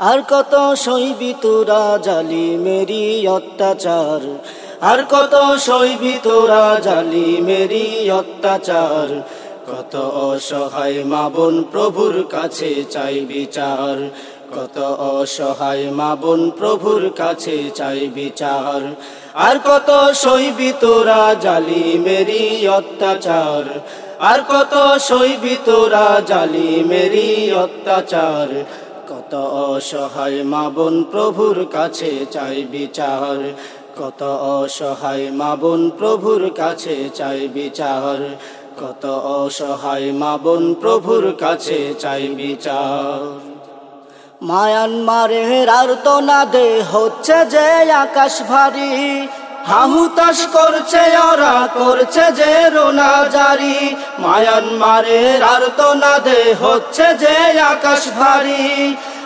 আর কত সইবি তোরা জালি মেরি অত্যাচার? আর কত সইবি তোরা জালি মেরি অত্যাচার? কত অসহায় মা বোন প্রভুর কাছে চাই বিচার। কত অসহায় মা বোন প্রভুর কাছে চাই বিচার। আর কত সইবি তোরা জালি মেরি অত্যাচার? আর কত সইবি তোরা জালি মেরি অত্যাচার? কত অসহায় মা বোন প্রভুর কাছে চাই বিচার। কত অসহায় মা বোন প্রভুর কাছে চাই বিচার। কত অসহায় মা বোন প্রভুর কাছে চাই বিচার। মায়ানমারের আর তো না দে হচ্ছে যে আকাশ ভারী। হাহুতাস করছে ওরা করছে যে রোনা জারি। না দে হচ্ছে যে আকাশ ভারী।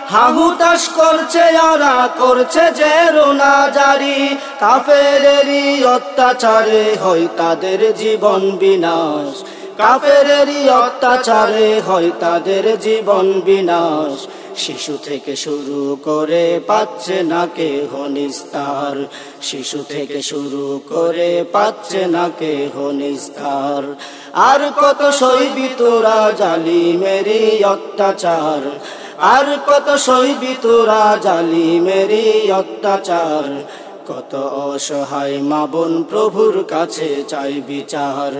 হাহুতাস করছে ওরা করছে যে রোনা জারি। কাফেরেরই অত্যাচারে হয় তাদের জীবন বিনাশ। কাফেরেরই অত্যাচারে হয় তাদের জীবন বিনাশ। শিশু থেকে শুরু করে পাচ্ছে না কেহ নিস্তার। শিশু থেকে শুরু করে পাচ্ছে না কেহ নিস্তার। আর কত সইবি তোরা জালি মেরি অত্যাচার। আর কত সইবি তোরা জালি মেরি অত্যাচার। কত অসহায় মা বোন প্রভুর কাছে চাই বিচার।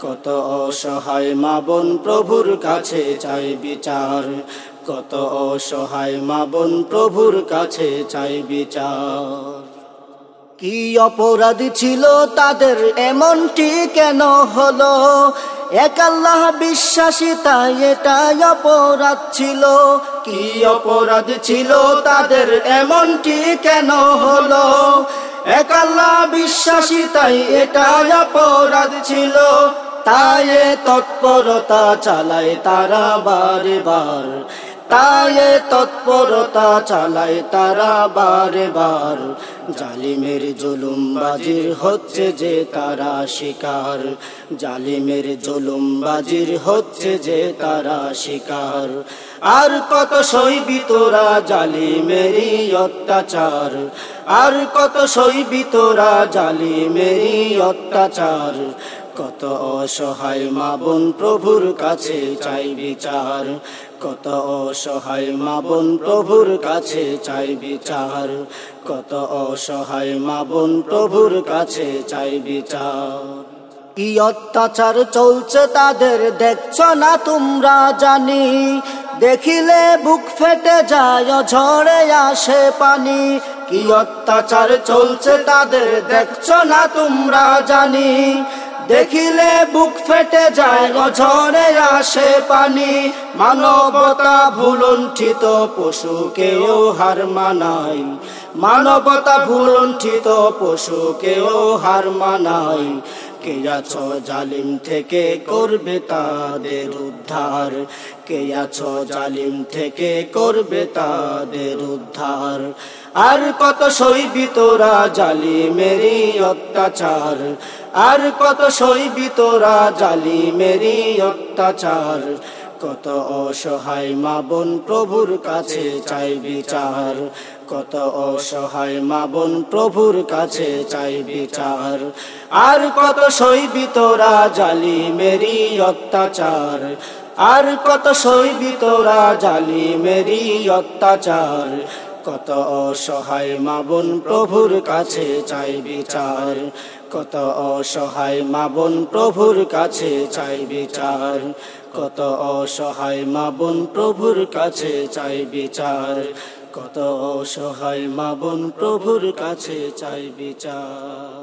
কত অসহায় মা বোন প্রভুর কাছে চাই বিচার। কত অসহায় মা বোন প্রভুর কাছে চাই বিচার। কি অপরাধ ছিল তাদের, এমনটি কেন হলো? এক আল্লাহ বিশ্বাসী, তাই এটাই অপরাধ ছিল। কি অপরাধ ছিল তাদের, এমনটি কেন হলো? এক আল্লাহ বিশ্বাসী, তাই এটাই অপরাধ ছিল। তাই তৎপরতা চালায় তারা বারে বার তাই তৎপরতা চালায় তারা বারে বার জালিমের জুলুমবাজির হচ্ছে যে তারা শিকার। জালিমের জুলুমবাজির হচ্ছে যে তারা শিকার। আর কত সইবি তোরা জালিমেরই অত্যাচার। আর কত সইবি তোরা জালিমেরই অত্যাচার। কত অসহায় মা বোন প্রভুর কাছে চাই বিচার। কত অসহায় মা বোন প্রভুর কাছে চাই বিচার। কত অসহায় মা বোন প্রভুর কাছে চাই বিচার। কি অত্যাচার চলছে তাদের দেখছ না তোমরা জানি। দেখিলে বুক ফেটে যায়, ঝড়ে আসে পানি। কি অত্যাচার চলছে তাদের দেখছ না তোমরা জানি। দেখিলে বুক ফেটে যায় গছরে আসে পানি। মানবতা ভুলণ্ঠিত পশুকেও হার মানাই মানবতা ভুলণ্ঠিত পশুকেও হার মানাই কে জালিম থেকে করবে তাদের উদ্ধার? কে জালিম থেকে করবে তাদের উদ্ধার? আর কত সইবি তোরা জালিমেরই অত্যাচার? আর কত সইবি তোরা জালিমেরই অত্যাচার? কত অসহায় মা বোন প্রভুর কাছে চাই বিচার। কত অসহায় মা বোন প্রভুর কাছে চাই বিচার। আর কত সইবি তোরা জালি মেরি অত্যাচার। আর কত সইবি তোরা জালি মেরি অত্যাচার। কত অসহায় মা বোন প্রভুর কাছে চাই বিচার। কত অসহায় মা বোন প্রভুর কাছে চাই বিচার। কত অসহায় মা বোন প্রভুর কাছে চাই বিচার। কত অসহায় মা বোন প্রভুর কাছে চাই বিচার।